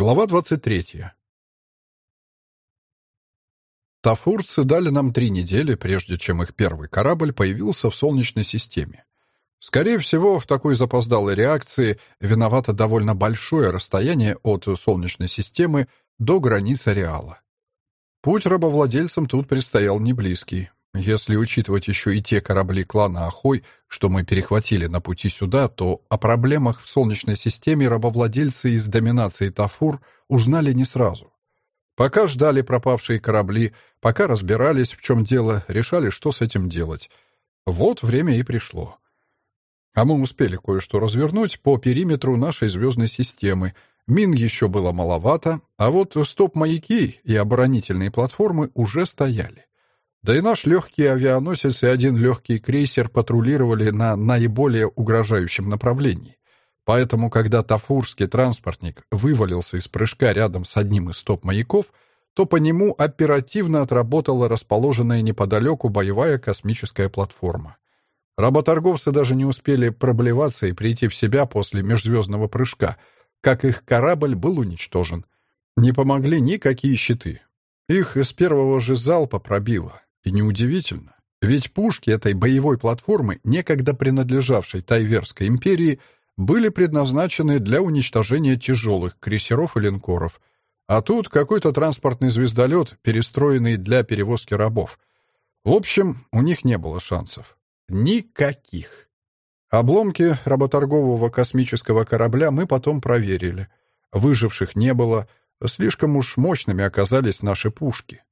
Глава 23. Тафурцы дали нам три недели, прежде чем их первый корабль появился в Солнечной системе. Скорее всего, в такой запоздалой реакции виновато довольно большое расстояние от Солнечной системы до границ ареала. Путь рабовладельцам тут предстоял не близкий. Если учитывать еще и те корабли клана Ахой, что мы перехватили на пути сюда, то о проблемах в Солнечной системе рабовладельцы из доминации Тафур узнали не сразу. Пока ждали пропавшие корабли, пока разбирались, в чем дело, решали, что с этим делать. Вот время и пришло. А мы успели кое-что развернуть по периметру нашей звездной системы. Мин еще было маловато, а вот стоп-маяки и оборонительные платформы уже стояли. Да и наш легкий авианосец и один легкий крейсер патрулировали на наиболее угрожающем направлении. Поэтому, когда тафурский транспортник вывалился из прыжка рядом с одним из стоп-маяков, то по нему оперативно отработала расположенная неподалеку боевая космическая платформа. Работорговцы даже не успели проблеваться и прийти в себя после межзвездного прыжка, как их корабль был уничтожен. Не помогли никакие щиты. Их из первого же залпа пробило. И неудивительно, ведь пушки этой боевой платформы, некогда принадлежавшей Тайверской империи, были предназначены для уничтожения тяжелых крейсеров и линкоров. А тут какой-то транспортный звездолет, перестроенный для перевозки рабов. В общем, у них не было шансов. Никаких. Обломки работоргового космического корабля мы потом проверили. Выживших не было, слишком уж мощными оказались наши пушки.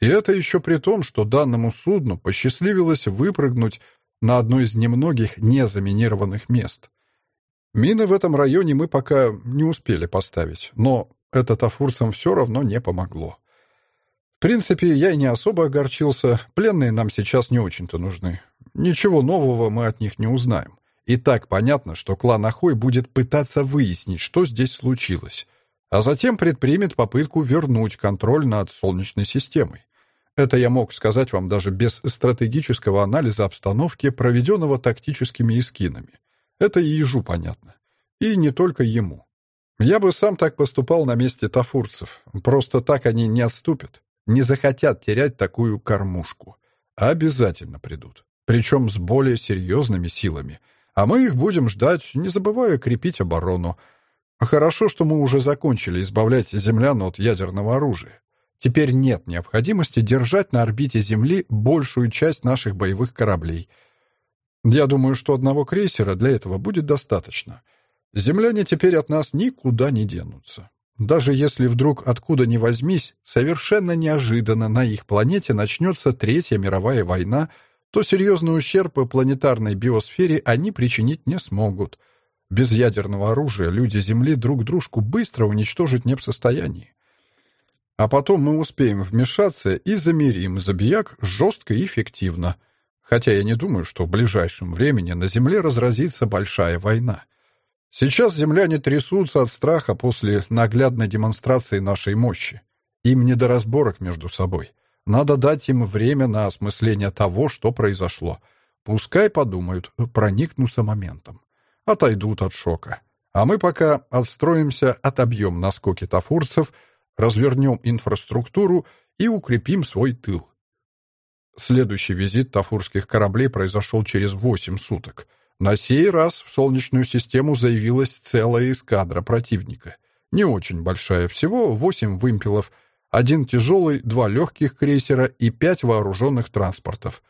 И это еще при том, что данному судну посчастливилось выпрыгнуть на одно из немногих незаминированных мест. Мины в этом районе мы пока не успели поставить, но это тафурцам все равно не помогло. В принципе, я и не особо огорчился, пленные нам сейчас не очень-то нужны. Ничего нового мы от них не узнаем. И так понятно, что клан Ахой будет пытаться выяснить, что здесь случилось, а затем предпримет попытку вернуть контроль над Солнечной системой. Это я мог сказать вам даже без стратегического анализа обстановки, проведенного тактическими эскинами. Это и ежу понятно. И не только ему. Я бы сам так поступал на месте тафурцев. Просто так они не отступят. Не захотят терять такую кормушку. Обязательно придут. Причем с более серьезными силами. А мы их будем ждать, не забывая крепить оборону. Хорошо, что мы уже закончили избавлять землян от ядерного оружия. Теперь нет необходимости держать на орбите Земли большую часть наших боевых кораблей. Я думаю, что одного крейсера для этого будет достаточно. Земляне теперь от нас никуда не денутся. Даже если вдруг откуда ни возьмись, совершенно неожиданно на их планете начнется Третья мировая война, то серьезный ущерб планетарной биосфере они причинить не смогут. Без ядерного оружия люди Земли друг дружку быстро уничтожить не в состоянии. А потом мы успеем вмешаться и замерим забияк жестко и эффективно. Хотя я не думаю, что в ближайшем времени на Земле разразится большая война. Сейчас земляне трясутся от страха после наглядной демонстрации нашей мощи. Им не до разборок между собой. Надо дать им время на осмысление того, что произошло. Пускай подумают, проникнутся моментом. Отойдут от шока. А мы пока отстроимся, отобьем наскоки тафурцев — развернем инфраструктуру и укрепим свой тыл. Следующий визит тафурских кораблей произошел через восемь суток. На сей раз в Солнечную систему заявилась целая эскадра противника. Не очень большая, всего восемь вымпелов, один тяжелый, два легких крейсера и пять вооруженных транспортов.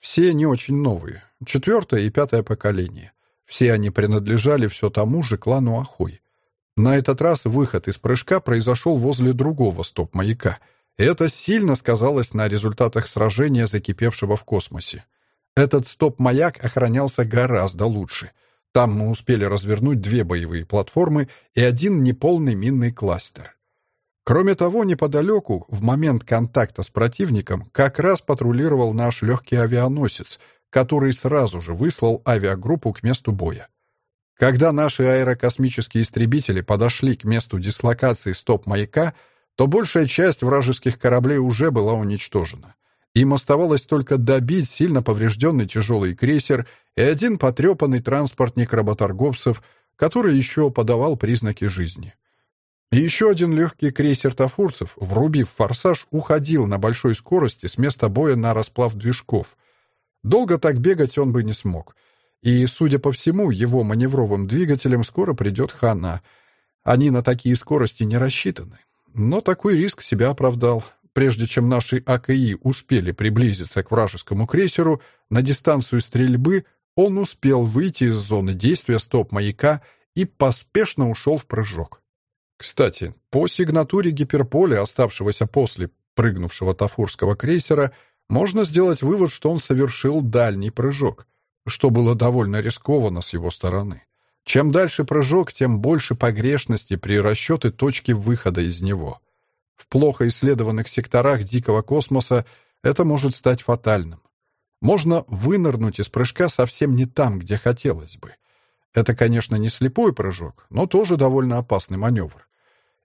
Все не очень новые, четвертое и пятое поколение. Все они принадлежали все тому же клану Ахой. На этот раз выход из прыжка произошел возле другого стоп-маяка. Это сильно сказалось на результатах сражения, закипевшего в космосе. Этот стоп-маяк охранялся гораздо лучше. Там мы успели развернуть две боевые платформы и один неполный минный кластер. Кроме того, неподалеку, в момент контакта с противником, как раз патрулировал наш легкий авианосец, который сразу же выслал авиагруппу к месту боя. Когда наши аэрокосмические истребители подошли к месту дислокации стоп-маяка, то большая часть вражеских кораблей уже была уничтожена. Им оставалось только добить сильно поврежденный тяжелый крейсер и один потрепанный транспортник работорговцев, который еще подавал признаки жизни. И еще один легкий крейсер Тафурцев, врубив форсаж, уходил на большой скорости с места боя на расплав движков. Долго так бегать он бы не смог. И, судя по всему, его маневровым двигателям скоро придет хана. Они на такие скорости не рассчитаны. Но такой риск себя оправдал. Прежде чем наши АКИ успели приблизиться к вражескому крейсеру на дистанцию стрельбы, он успел выйти из зоны действия стоп-маяка и поспешно ушел в прыжок. Кстати, по сигнатуре гиперполя, оставшегося после прыгнувшего тафурского крейсера, можно сделать вывод, что он совершил дальний прыжок, что было довольно рискованно с его стороны. Чем дальше прыжок, тем больше погрешности при расчете точки выхода из него. В плохо исследованных секторах дикого космоса это может стать фатальным. Можно вынырнуть из прыжка совсем не там, где хотелось бы. Это, конечно, не слепой прыжок, но тоже довольно опасный маневр.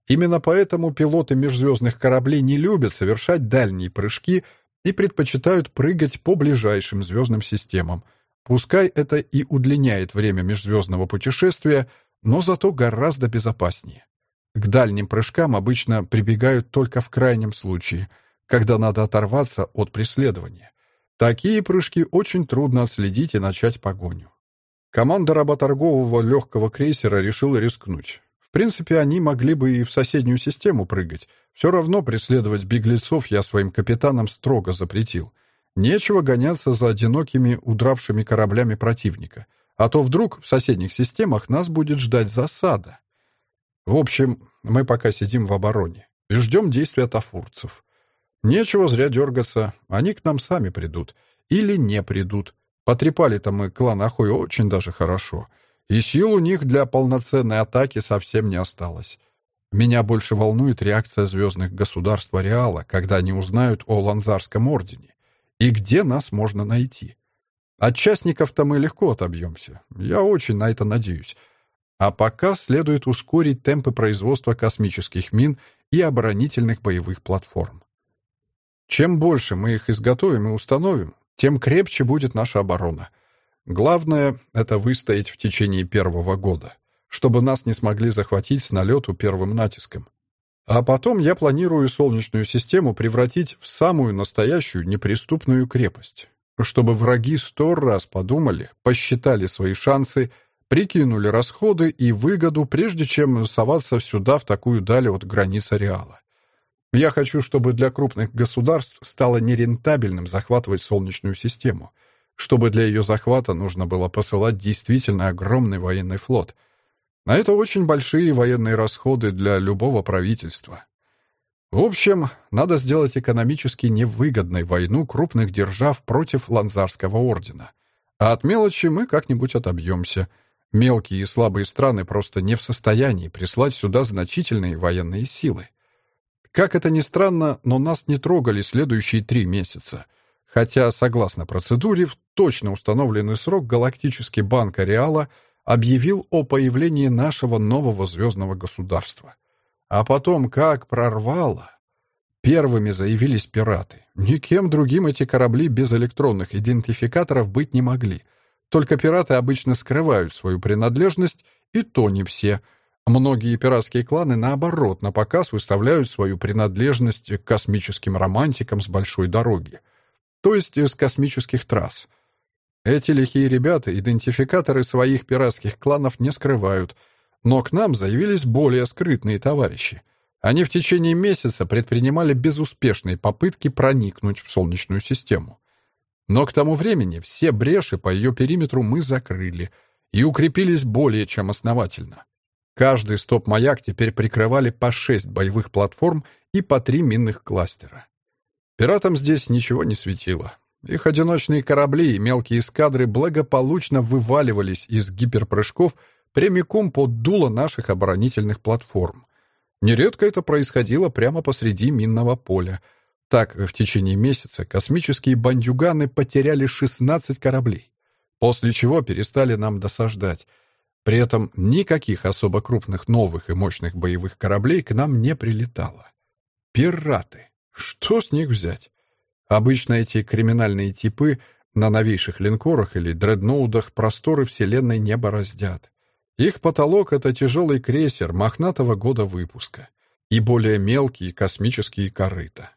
Именно поэтому пилоты межзвездных кораблей не любят совершать дальние прыжки и предпочитают прыгать по ближайшим звездным системам. Пускай это и удлиняет время межзвездного путешествия, но зато гораздо безопаснее. К дальним прыжкам обычно прибегают только в крайнем случае, когда надо оторваться от преследования. Такие прыжки очень трудно отследить и начать погоню. Команда работоргового легкого крейсера решила рискнуть принципе, они могли бы и в соседнюю систему прыгать. Все равно преследовать беглецов я своим капитанам строго запретил. Нечего гоняться за одинокими удравшими кораблями противника. А то вдруг в соседних системах нас будет ждать засада. В общем, мы пока сидим в обороне и ждем действия тафурцев. Нечего зря дергаться, они к нам сами придут. Или не придут. Потрепали-то мы клан Ахой очень даже хорошо — и сил у них для полноценной атаки совсем не осталось. Меня больше волнует реакция звездных государств Ареала, когда они узнают о Ланзарском ордене. И где нас можно найти. От частников-то мы легко отобьемся. Я очень на это надеюсь. А пока следует ускорить темпы производства космических мин и оборонительных боевых платформ. Чем больше мы их изготовим и установим, тем крепче будет наша оборона — Главное — это выстоять в течение первого года, чтобы нас не смогли захватить с налету первым натиском. А потом я планирую Солнечную систему превратить в самую настоящую неприступную крепость, чтобы враги сто раз подумали, посчитали свои шансы, прикинули расходы и выгоду, прежде чем соваться сюда в такую даль от границ ареала. Я хочу, чтобы для крупных государств стало нерентабельным захватывать Солнечную систему — чтобы для ее захвата нужно было посылать действительно огромный военный флот. А это очень большие военные расходы для любого правительства. В общем, надо сделать экономически невыгодной войну крупных держав против Ланзарского ордена. А от мелочи мы как-нибудь отобьемся. Мелкие и слабые страны просто не в состоянии прислать сюда значительные военные силы. Как это ни странно, но нас не трогали следующие три месяца — хотя, согласно процедуре, в точно установленный срок Галактический банк Ареала объявил о появлении нашего нового звездного государства. А потом, как прорвало, первыми заявились пираты. Никем другим эти корабли без электронных идентификаторов быть не могли. Только пираты обычно скрывают свою принадлежность, и то не все. Многие пиратские кланы, наоборот, на показ выставляют свою принадлежность к космическим романтикам с большой дороги — то есть из космических трасс. Эти лихие ребята идентификаторы своих пиратских кланов не скрывают, но к нам заявились более скрытные товарищи. Они в течение месяца предпринимали безуспешные попытки проникнуть в Солнечную систему. Но к тому времени все бреши по ее периметру мы закрыли и укрепились более чем основательно. Каждый стоп-маяк теперь прикрывали по шесть боевых платформ и по три минных кластера. Пиратам здесь ничего не светило. Их одиночные корабли и мелкие эскадры благополучно вываливались из гиперпрыжков прямиком под дуло наших оборонительных платформ. Нередко это происходило прямо посреди минного поля. Так, в течение месяца космические бандюганы потеряли 16 кораблей, после чего перестали нам досаждать. При этом никаких особо крупных новых и мощных боевых кораблей к нам не прилетало. Пираты. Что с них взять? Обычно эти криминальные типы на новейших линкорах или дредноудах просторы Вселенной не бороздят. Их потолок — это тяжелый крейсер мохнатого года выпуска и более мелкие космические корыта.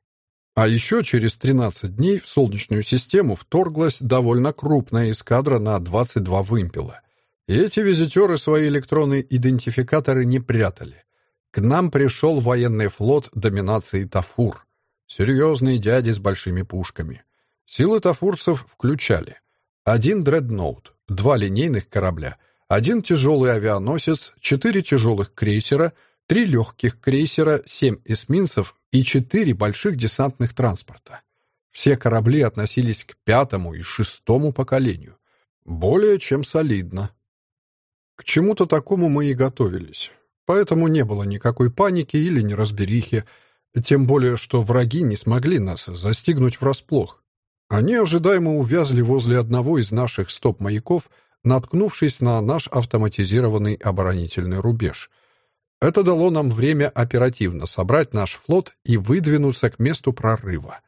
А еще через 13 дней в Солнечную систему вторглась довольно крупная эскадра на 22 вымпела. И эти визитеры свои электронные идентификаторы не прятали. К нам пришел военный флот доминации Тафур. Серьезные дяди с большими пушками. Силы тафурцев включали один дредноут, два линейных корабля, один тяжелый авианосец, четыре тяжелых крейсера, три легких крейсера, семь эсминцев и четыре больших десантных транспорта. Все корабли относились к пятому и шестому поколению. Более чем солидно. К чему-то такому мы и готовились. Поэтому не было никакой паники или неразберихи, тем более, что враги не смогли нас застигнуть врасплох. Они ожидаемо увязли возле одного из наших стоп-маяков, наткнувшись на наш автоматизированный оборонительный рубеж. Это дало нам время оперативно собрать наш флот и выдвинуться к месту прорыва.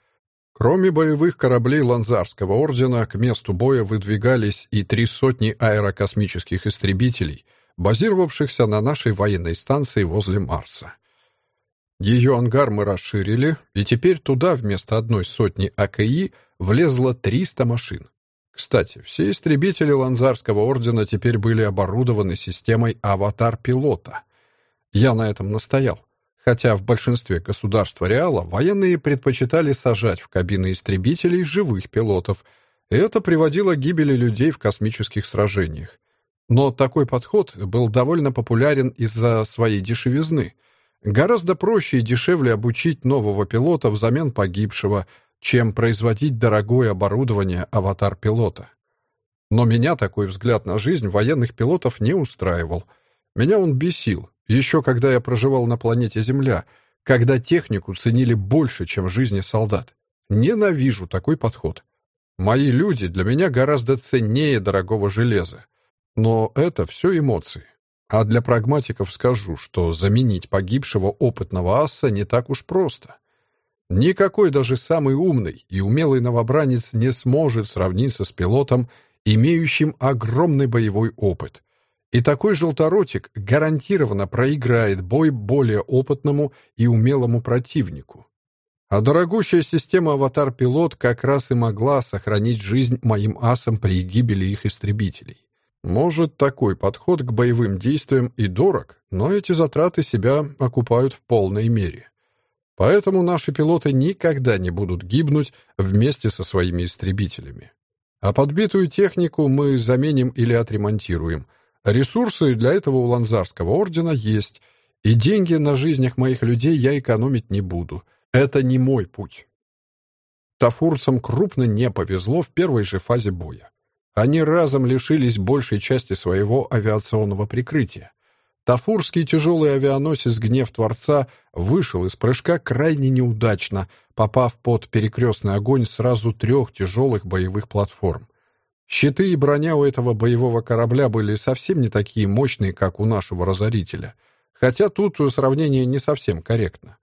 Кроме боевых кораблей Ланзарского ордена, к месту боя выдвигались и три сотни аэрокосмических истребителей, базировавшихся на нашей военной станции возле Марса. Ее ангар мы расширили, и теперь туда вместо одной сотни АКИ влезло 300 машин. Кстати, все истребители Ланзарского ордена теперь были оборудованы системой «Аватар-пилота». Я на этом настоял. Хотя в большинстве государств Реала военные предпочитали сажать в кабины истребителей живых пилотов, и это приводило к гибели людей в космических сражениях. Но такой подход был довольно популярен из-за своей дешевизны. Гораздо проще и дешевле обучить нового пилота взамен погибшего – чем производить дорогое оборудование аватар-пилота. Но меня такой взгляд на жизнь военных пилотов не устраивал. Меня он бесил, еще когда я проживал на планете Земля, когда технику ценили больше, чем жизни солдат. Ненавижу такой подход. Мои люди для меня гораздо ценнее дорогого железа. Но это все эмоции. А для прагматиков скажу, что заменить погибшего опытного аса не так уж просто. Никакой даже самый умный и умелый новобранец не сможет сравниться с пилотом, имеющим огромный боевой опыт. И такой желторотик гарантированно проиграет бой более опытному и умелому противнику. А дорогущая система «Аватар-пилот» как раз и могла сохранить жизнь моим асам при гибели их истребителей. Может, такой подход к боевым действиям и дорог, но эти затраты себя окупают в полной мере. Поэтому наши пилоты никогда не будут гибнуть вместе со своими истребителями. А подбитую технику мы заменим или отремонтируем. Ресурсы для этого у Ланзарского ордена есть, и деньги на жизнях моих людей я экономить не буду. Это не мой путь. Тафурцам крупно не повезло в первой же фазе боя. Они разом лишились большей части своего авиационного прикрытия. Тафурский тяжелый авианосец «Гнев Творца» вышел из прыжка крайне неудачно, попав под перекрестный огонь сразу трех тяжелых боевых платформ. Щиты и броня у этого боевого корабля были совсем не такие мощные, как у нашего «Разорителя». Хотя тут сравнение не совсем корректно.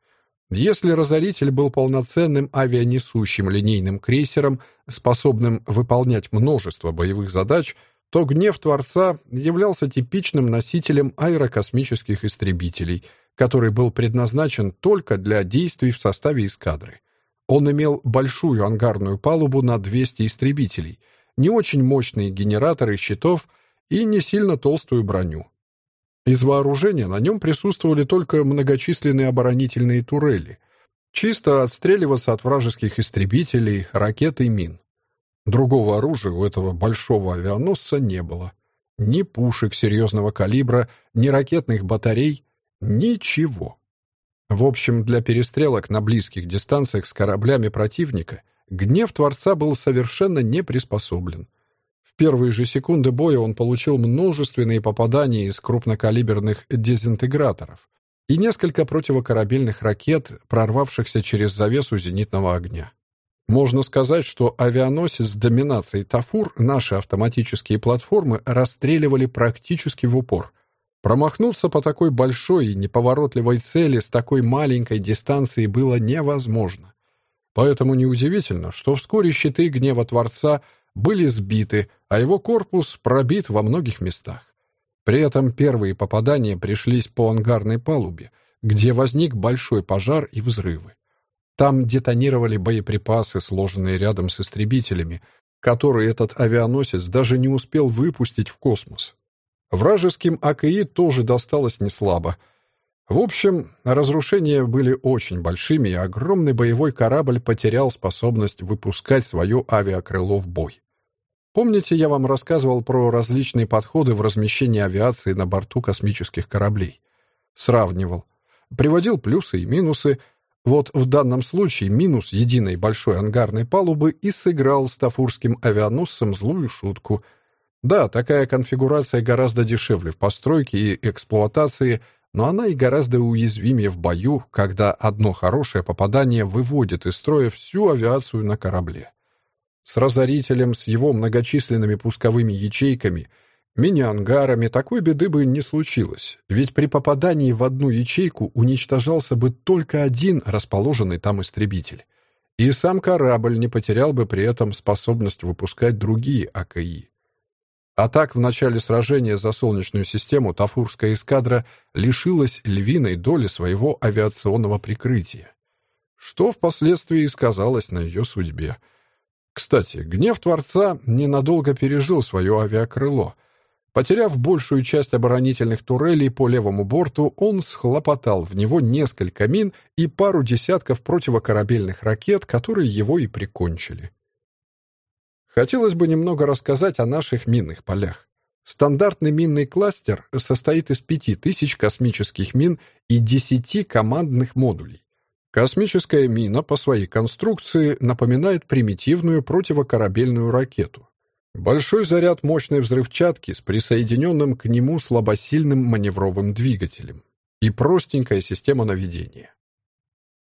Если «Разоритель» был полноценным авианесущим линейным крейсером, способным выполнять множество боевых задач — то гнев Творца являлся типичным носителем аэрокосмических истребителей, который был предназначен только для действий в составе эскадры. Он имел большую ангарную палубу на 200 истребителей, не очень мощные генераторы щитов и не сильно толстую броню. Из вооружения на нем присутствовали только многочисленные оборонительные турели, чисто отстреливаться от вражеских истребителей, ракет и мин. Другого оружия у этого большого авианосца не было. Ни пушек серьезного калибра, ни ракетных батарей, ничего. В общем, для перестрелок на близких дистанциях с кораблями противника гнев Творца был совершенно не приспособлен. Первые же секунды боя он получил множественные попадания из крупнокалиберных дезинтеграторов и несколько противокорабельных ракет, прорвавшихся через завесу зенитного огня. Можно сказать, что авианосец с доминацией Тафур наши автоматические платформы расстреливали практически в упор. Промахнуться по такой большой и неповоротливой цели с такой маленькой дистанции было невозможно. Поэтому неудивительно, что вскоре щиты гнева Творца были сбиты, а его корпус пробит во многих местах. При этом первые попадания пришлись по ангарной палубе, где возник большой пожар и взрывы. Там детонировали боеприпасы, сложенные рядом с истребителями, которые этот авианосец даже не успел выпустить в космос. Вражеским АКИ тоже досталось неслабо. В общем, разрушения были очень большими, и огромный боевой корабль потерял способность выпускать свое авиакрыло в бой. Помните, я вам рассказывал про различные подходы в размещении авиации на борту космических кораблей? Сравнивал. Приводил плюсы и минусы – вот в данном случае минус единой большой ангарной палубы и сыграл с тафурским авианосцем злую шутку. Да, такая конфигурация гораздо дешевле в постройке и эксплуатации, но она и гораздо уязвимее в бою, когда одно хорошее попадание выводит из строя всю авиацию на корабле. С разорителем, с его многочисленными пусковыми ячейками — Мини-ангарами такой беды бы не случилось, ведь при попадании в одну ячейку уничтожался бы только один расположенный там истребитель. И сам корабль не потерял бы при этом способность выпускать другие АКИ. А так, в начале сражения за Солнечную систему Тафурская эскадра лишилась львиной доли своего авиационного прикрытия, что впоследствии сказалось на ее судьбе. Кстати, гнев Творца ненадолго пережил свое авиакрыло — Потеряв большую часть оборонительных турелей по левому борту, он схлопотал в него несколько мин и пару десятков противокорабельных ракет, которые его и прикончили. Хотелось бы немного рассказать о наших минных полях. Стандартный минный кластер состоит из 5000 космических мин и 10 командных модулей. Космическая мина по своей конструкции напоминает примитивную противокорабельную ракету. Большой заряд мощной взрывчатки с присоединенным к нему слабосильным маневровым двигателем и простенькая система наведения.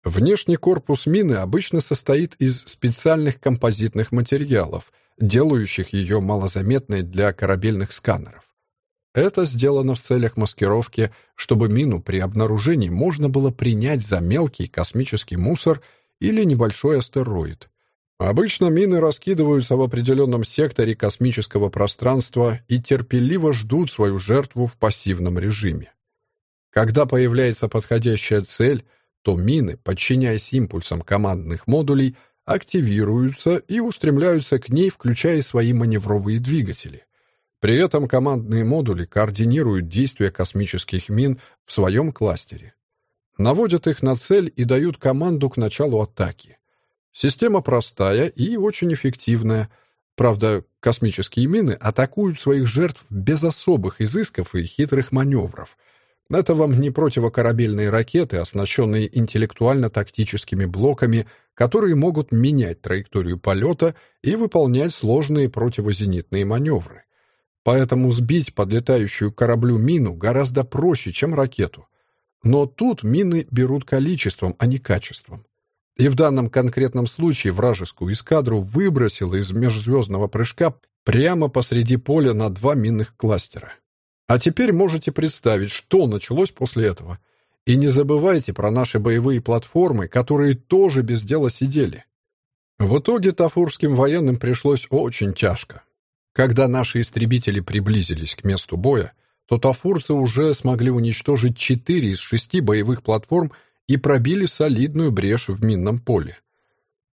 Внешний корпус мины обычно состоит из специальных композитных материалов, делающих ее малозаметной для корабельных сканеров. Это сделано в целях маскировки, чтобы мину при обнаружении можно было принять за мелкий космический мусор или небольшой астероид, Обычно мины раскидываются в определенном секторе космического пространства и терпеливо ждут свою жертву в пассивном режиме. Когда появляется подходящая цель, то мины, подчиняясь импульсам командных модулей, активируются и устремляются к ней, включая свои маневровые двигатели. При этом командные модули координируют действия космических мин в своем кластере. Наводят их на цель и дают команду к началу атаки. Система простая и очень эффективная. Правда, космические мины атакуют своих жертв без особых изысков и хитрых маневров. Это вам не противокорабельные ракеты, оснащенные интеллектуально-тактическими блоками, которые могут менять траекторию полета и выполнять сложные противозенитные маневры. Поэтому сбить подлетающую кораблю мину гораздо проще, чем ракету. Но тут мины берут количеством, а не качеством. И в данном конкретном случае вражескую эскадру выбросило из межзвездного прыжка прямо посреди поля на два минных кластера. А теперь можете представить, что началось после этого. И не забывайте про наши боевые платформы, которые тоже без дела сидели. В итоге тафурским военным пришлось очень тяжко. Когда наши истребители приблизились к месту боя, то тафурцы уже смогли уничтожить четыре из шести боевых платформ и пробили солидную брешь в минном поле.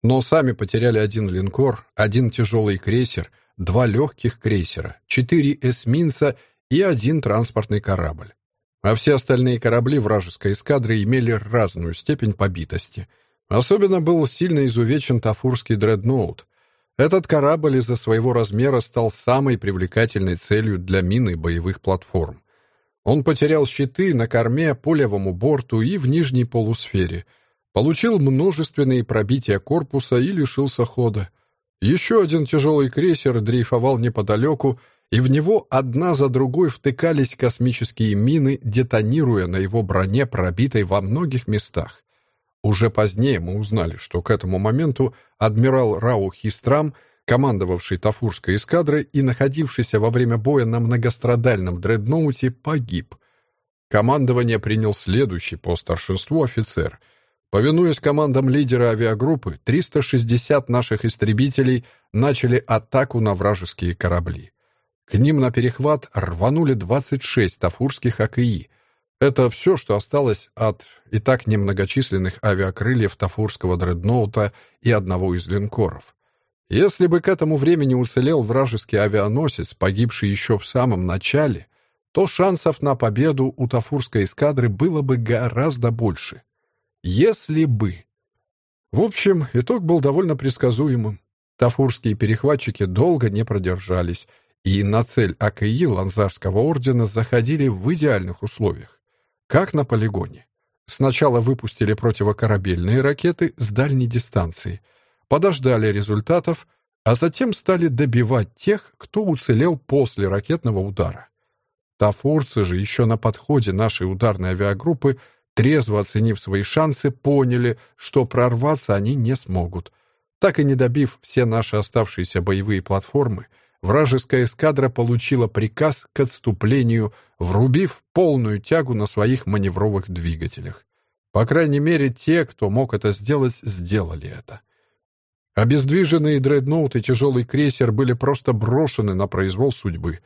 Но сами потеряли один линкор, один тяжелый крейсер, два легких крейсера, четыре эсминца и один транспортный корабль. А все остальные корабли вражеской эскадры имели разную степень побитости. Особенно был сильно изувечен Тафурский дредноут. Этот корабль из-за своего размера стал самой привлекательной целью для мины боевых платформ. Он потерял щиты на корме, по левому борту и в нижней полусфере. Получил множественные пробития корпуса и лишился хода. Еще один тяжелый крейсер дрейфовал неподалеку, и в него одна за другой втыкались космические мины, детонируя на его броне, пробитой во многих местах. Уже позднее мы узнали, что к этому моменту адмирал Рау Хистрам — командовавший Тафурской эскадрой и находившийся во время боя на многострадальном дредноуте, погиб. Командование принял следующий по старшинству офицер. Повинуясь командам лидера авиагруппы, 360 наших истребителей начали атаку на вражеские корабли. К ним на перехват рванули 26 тафурских АКИ. Это все, что осталось от и так немногочисленных авиакрыльев тафурского дредноута и одного из линкоров. Если бы к этому времени уцелел вражеский авианосец, погибший еще в самом начале, то шансов на победу у тафурской эскадры было бы гораздо больше. Если бы. В общем, итог был довольно предсказуемым. Тафурские перехватчики долго не продержались, и на цель АКИ Ланзарского ордена заходили в идеальных условиях. Как на полигоне. Сначала выпустили противокорабельные ракеты с дальней дистанции — подождали результатов, а затем стали добивать тех, кто уцелел после ракетного удара. Тафурцы же еще на подходе нашей ударной авиагруппы, трезво оценив свои шансы, поняли, что прорваться они не смогут. Так и не добив все наши оставшиеся боевые платформы, вражеская эскадра получила приказ к отступлению, врубив полную тягу на своих маневровых двигателях. По крайней мере, те, кто мог это сделать, сделали это. Обездвиженные дредноут и тяжелый крейсер были просто брошены на произвол судьбы.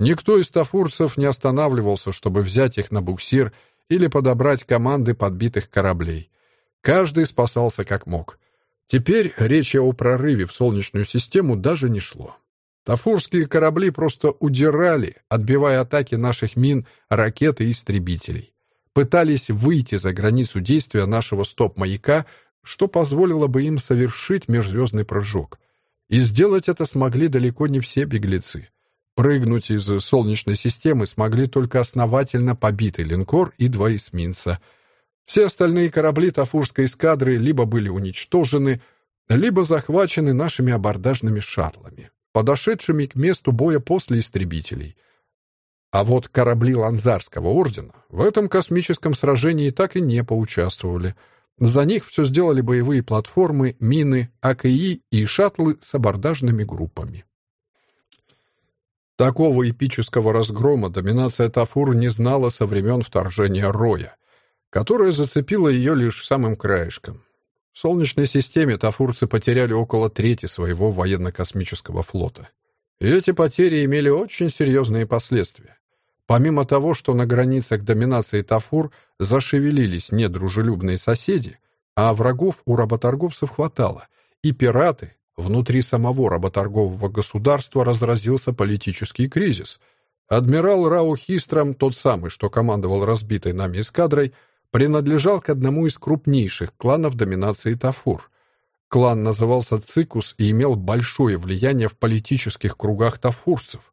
Никто из тафурцев не останавливался, чтобы взять их на буксир или подобрать команды подбитых кораблей. Каждый спасался как мог. Теперь речи о прорыве в Солнечную систему даже не шло. Тафурские корабли просто удирали, отбивая атаки наших мин, ракет и истребителей. Пытались выйти за границу действия нашего стоп-маяка, что позволило бы им совершить межзвездный прыжок. И сделать это смогли далеко не все беглецы. Прыгнуть из Солнечной системы смогли только основательно побитый линкор и два эсминца. Все остальные корабли Тафурской эскадры либо были уничтожены, либо захвачены нашими абордажными шаттлами, подошедшими к месту боя после истребителей. А вот корабли Ланзарского ордена в этом космическом сражении так и не поучаствовали — за них все сделали боевые платформы, мины, АКИ и шаттлы с абордажными группами. Такого эпического разгрома доминация Тафур не знала со времен вторжения Роя, которое зацепило ее лишь самым краешком. В Солнечной системе тафурцы потеряли около трети своего военно-космического флота. И эти потери имели очень серьезные последствия. Помимо того, что на границах доминации Тафур зашевелились недружелюбные соседи, а врагов у работорговцев хватало, и пираты, внутри самого работоргового государства разразился политический кризис. Адмирал Рау Хистрам, тот самый, что командовал разбитой нами эскадрой, принадлежал к одному из крупнейших кланов доминации Тафур. Клан назывался Цикус и имел большое влияние в политических кругах тафурцев.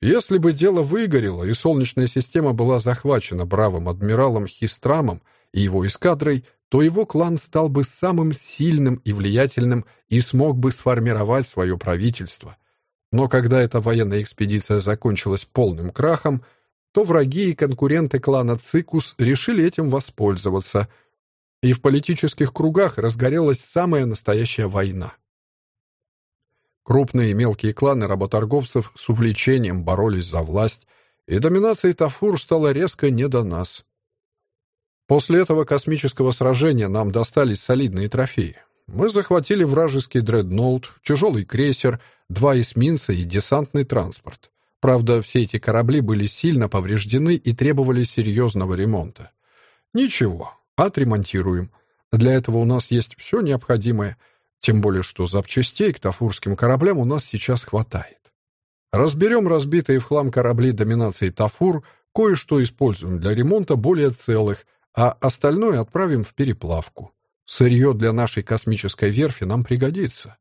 Если бы дело выгорело, и Солнечная система была захвачена бравым адмиралом Хистрамом и его эскадрой, то его клан стал бы самым сильным и влиятельным и смог бы сформировать свое правительство. Но когда эта военная экспедиция закончилась полным крахом, то враги и конкуренты клана Цикус решили этим воспользоваться, и в политических кругах разгорелась самая настоящая война. Крупные и мелкие кланы работорговцев с увлечением боролись за власть, и доминация Тафур стала резко не до нас. После этого космического сражения нам достались солидные трофеи. Мы захватили вражеский дредноут, тяжелый крейсер, два эсминца и десантный транспорт. Правда, все эти корабли были сильно повреждены и требовали серьезного ремонта. Ничего, отремонтируем. Для этого у нас есть все необходимое — тем более, что запчастей к тафурским кораблям у нас сейчас хватает. Разберем разбитые в хлам корабли доминации Тафур, кое-что используем для ремонта более целых, а остальное отправим в переплавку. Сырье для нашей космической верфи нам пригодится.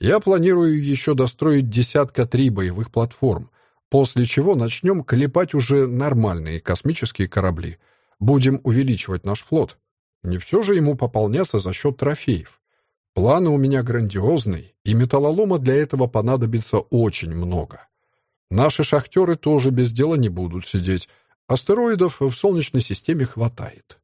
Я планирую еще достроить десятка три боевых платформ, после чего начнем клепать уже нормальные космические корабли. Будем увеличивать наш флот. Не все же ему пополняться за счет трофеев. Планы у меня грандиозные, и металлолома для этого понадобится очень много. Наши шахтеры тоже без дела не будут сидеть. Астероидов в Солнечной системе хватает.